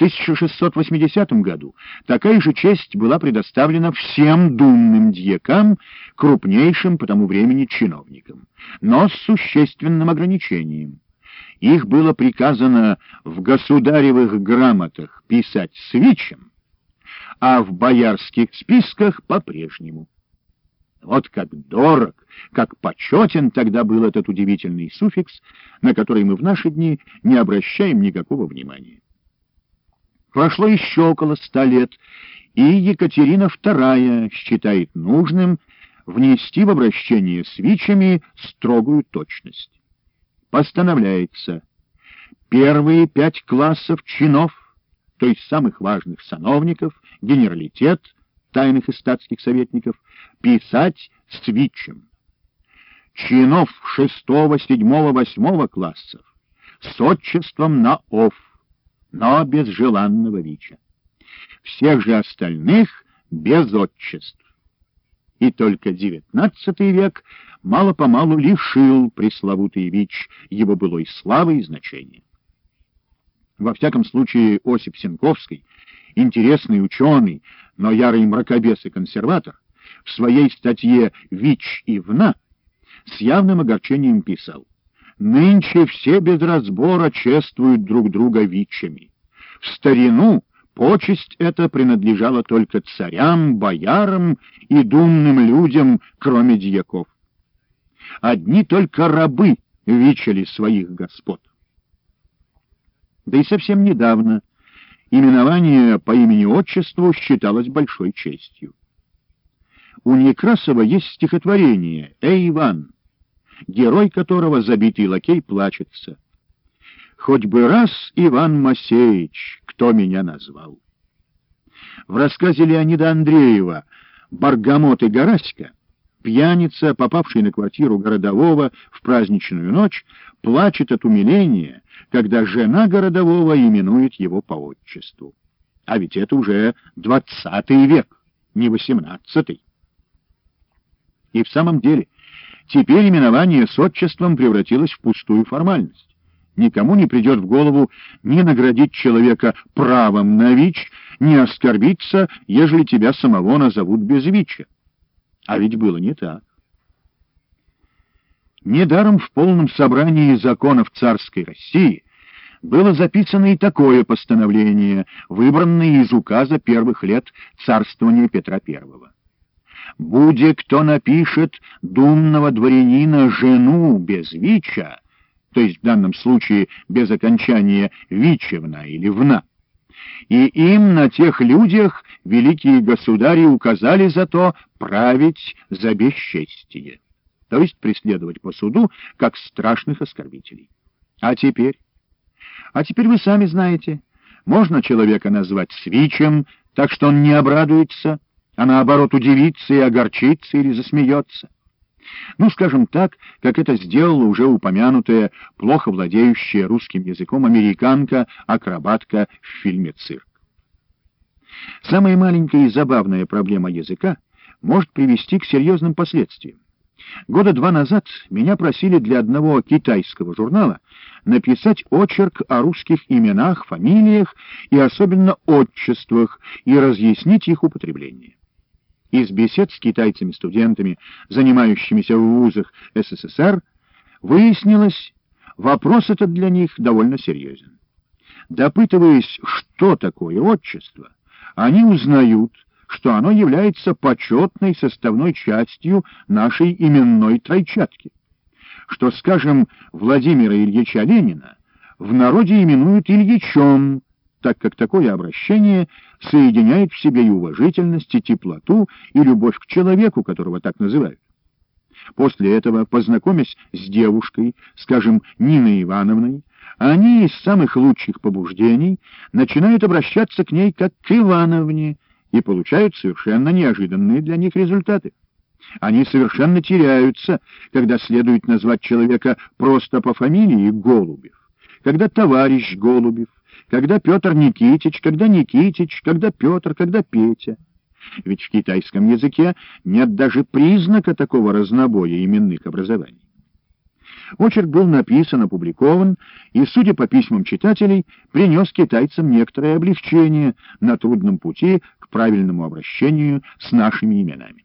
1680 году такая же честь была предоставлена всем думным дьякам, крупнейшим по тому времени чиновникам, но с существенным ограничением. Их было приказано в государевых грамотах писать свичем, а в боярских списках по-прежнему. Вот как дорог, как почетен тогда был этот удивительный суффикс, на который мы в наши дни не обращаем никакого внимания. Прошло еще около ста лет, и Екатерина II считает нужным внести в обращение с ВИЧами строгую точность. Постановляется первые пять классов чинов, то есть самых важных сановников, генералитет, тайных и статских советников, писать с ВИЧем. Чинов шестого, седьмого, восьмого классов с отчеством на ОФ но без желанного ВИЧа. Всех же остальных без отчеств. И только XIX век мало-помалу лишил пресловутый ВИЧ его былой славы и значения. Во всяком случае, Осип Сенковский, интересный ученый, но ярый мракобес и консерватор, в своей статье «ВИЧ и ВНА» с явным огорчением писал Нынче все без разбора чествуют друг друга вичами. В старину почесть эта принадлежала только царям, боярам и думным людям, кроме дьяков. Одни только рабы вичали своих господ. Да и совсем недавно именование по имени-отчеству считалось большой честью. У Некрасова есть стихотворение «Эй, Иван!» Герой которого, забитый лакей, плачется. «Хоть бы раз, Иван Масеич, кто меня назвал?» В рассказе Леонида Андреева «Баргамот и Гораська» пьяница, попавший на квартиру городового в праздничную ночь, плачет от умиления, когда жена городового именует его по отчеству. А ведь это уже двадцатый век, не восемнадцатый. И в самом деле Теперь именование с отчеством превратилось в пустую формальность. Никому не придет в голову ни наградить человека правом на ВИЧ, ни оскорбиться, ежели тебя самого назовут без ВИЧа. А ведь было не так. Недаром в полном собрании законов царской России было записано и такое постановление, выбранное из указа первых лет царствования Петра Первого. Буде кто напишет думного дворянина жену без вича, то есть в данном случае без окончания вичевна или вна, и им на тех людях великие государи указали за то править за бесчестие, то есть преследовать по суду как страшных оскорбителей. А теперь? А теперь вы сами знаете, можно человека назвать свичем, так что он не обрадуется, а наоборот удивится и огорчится или засмеется. Ну, скажем так, как это сделала уже упомянутая, плохо владеющая русским языком американка-акробатка в фильме «Цирк». Самая маленькая и забавная проблема языка может привести к серьезным последствиям. Года два назад меня просили для одного китайского журнала написать очерк о русских именах, фамилиях и особенно отчествах и разъяснить их употребление. Из бесед с китайцами-студентами, занимающимися в вузах СССР, выяснилось, вопрос этот для них довольно серьезен. Допытываясь, что такое отчество, они узнают, что оно является почетной составной частью нашей именной тройчатки, что, скажем, Владимира Ильича Ленина в народе именуют Ильичом, так как такое обращение соединяет в себе и уважительность, и теплоту, и любовь к человеку, которого так называют. После этого, познакомясь с девушкой, скажем, Ниной Ивановной, они из самых лучших побуждений начинают обращаться к ней как к Ивановне и получают совершенно неожиданные для них результаты. Они совершенно теряются, когда следует назвать человека просто по фамилии Голубев, когда товарищ Голубев, когда Петр Никитич, когда Никитич, когда Петр, когда Петя. Ведь в китайском языке нет даже признака такого разнобоя именных образований. Очерк был написан, опубликован, и, судя по письмам читателей, принес китайцам некоторое облегчение на трудном пути к правильному обращению с нашими именами.